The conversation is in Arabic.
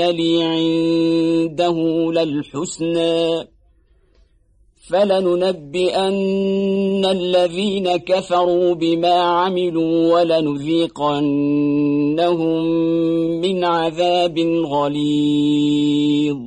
لي عنده للحسنى فلننبئن الذين كفروا بما عملوا ولنذيقنهم من عذاب غليظ